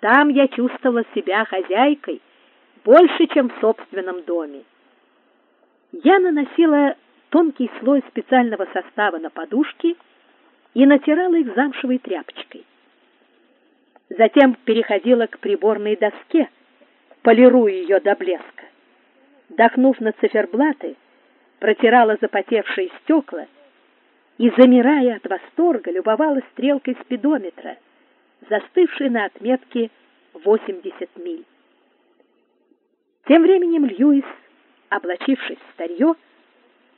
Там я чувствовала себя хозяйкой больше, чем в собственном доме. Я наносила тонкий слой специального состава на подушки и натирала их замшевой тряпочкой. Затем переходила к приборной доске, полируя ее до блеска. Дохнув на циферблаты, протирала запотевшие стекла и, замирая от восторга, любовалась стрелкой спидометра, застывшей на отметке 80 миль. Тем временем Льюис, облачившись в старье,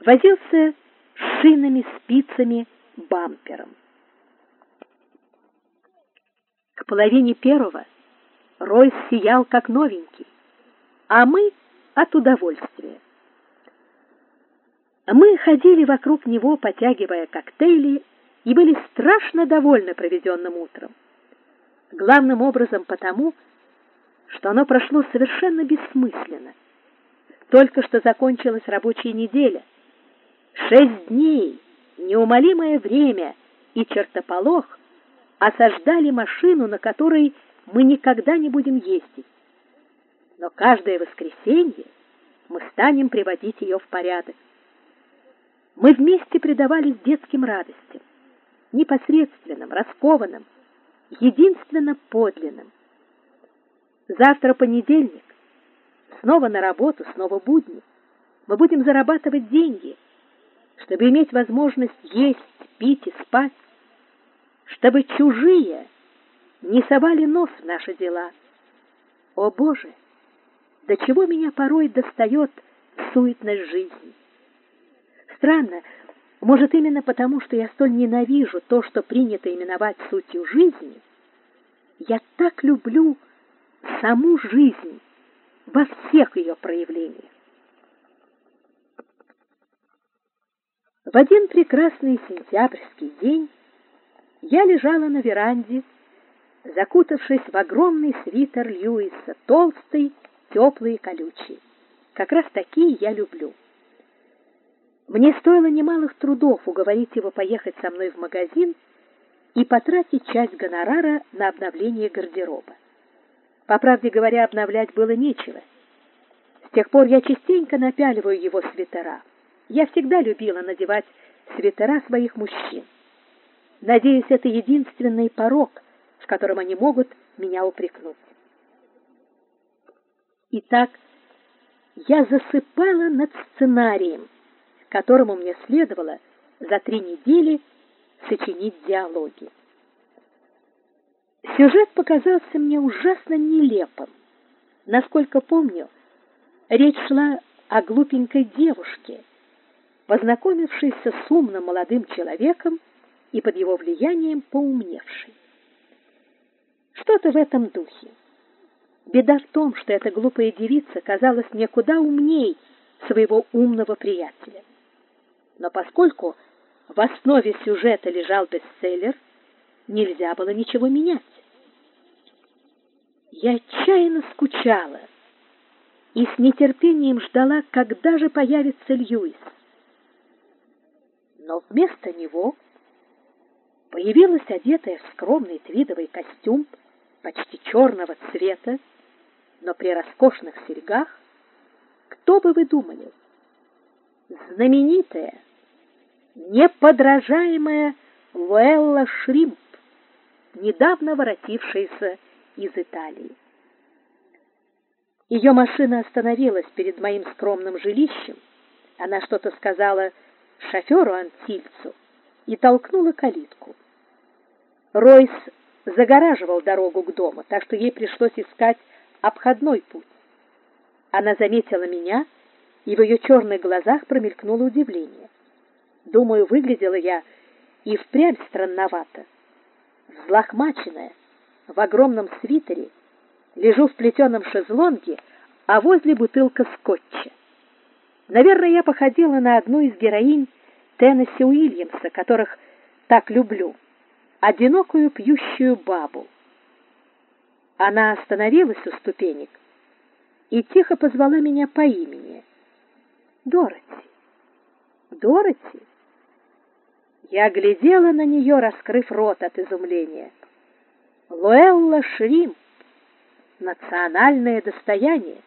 возился с шинами, спицами, бампером. К половине первого Ройс сиял как новенький, а мы от удовольствия. Мы ходили вокруг него, потягивая коктейли, и были страшно довольны проведенным утром. Главным образом потому, что оно прошло совершенно бессмысленно. Только что закончилась рабочая неделя. Шесть дней, неумолимое время и чертополох осаждали машину, на которой мы никогда не будем ездить. Но каждое воскресенье мы станем приводить ее в порядок. Мы вместе предавались детским радостям, непосредственным, раскованным, единственно подлинным. Завтра понедельник. Снова на работу, снова будни. Мы будем зарабатывать деньги, чтобы иметь возможность есть, пить и спать, чтобы чужие не совали нос в наши дела. О, Боже, до чего меня порой достает суетность жизни. Странно, может, именно потому, что я столь ненавижу то, что принято именовать сутью жизни, я так люблю саму жизнь во всех ее проявлениях. В один прекрасный сентябрьский день я лежала на веранде, закутавшись в огромный свитер Льюиса, толстый, теплый и колючий. Как раз такие я люблю. Мне стоило немалых трудов уговорить его поехать со мной в магазин и потратить часть гонорара на обновление гардероба. По правде говоря, обновлять было нечего. С тех пор я частенько напяливаю его свитера. Я всегда любила надевать свитера своих мужчин. Надеюсь, это единственный порок, в котором они могут меня упрекнуть. Итак, я засыпала над сценарием, которому мне следовало за три недели сочинить диалоги. Сюжет показался мне ужасно нелепым. Насколько помню, речь шла о глупенькой девушке, познакомившейся с умным молодым человеком и под его влиянием поумневшей. Что-то в этом духе. Беда в том, что эта глупая девица казалась мне куда умней своего умного приятеля. Но поскольку в основе сюжета лежал бестселлер, нельзя было ничего менять. Я отчаянно скучала и с нетерпением ждала, когда же появится Льюис. Но вместо него появилась одетая в скромный твидовый костюм почти черного цвета, но при роскошных серьгах, кто бы вы думали? Знаменитая, неподражаемая Луэлла Шримп, недавно воротившаяся из Италии. Ее машина остановилась перед моим скромным жилищем. Она что-то сказала шоферу Антильцу и толкнула калитку. Ройс загораживал дорогу к дому, так что ей пришлось искать обходной путь. Она заметила меня, и в ее черных глазах промелькнуло удивление. Думаю, выглядела я и впрямь странновато. Взлохмаченная, в огромном свитере, лежу в плетеном шезлонге, а возле бутылка скотча. Наверное, я походила на одну из героинь Теннесси Уильямса, которых так люблю, одинокую пьющую бабу. Она остановилась у ступенек и тихо позвала меня по имени. Дороти. Дороти. Я глядела на нее, раскрыв рот от изумления. Луэлла Шримп, национальное достояние.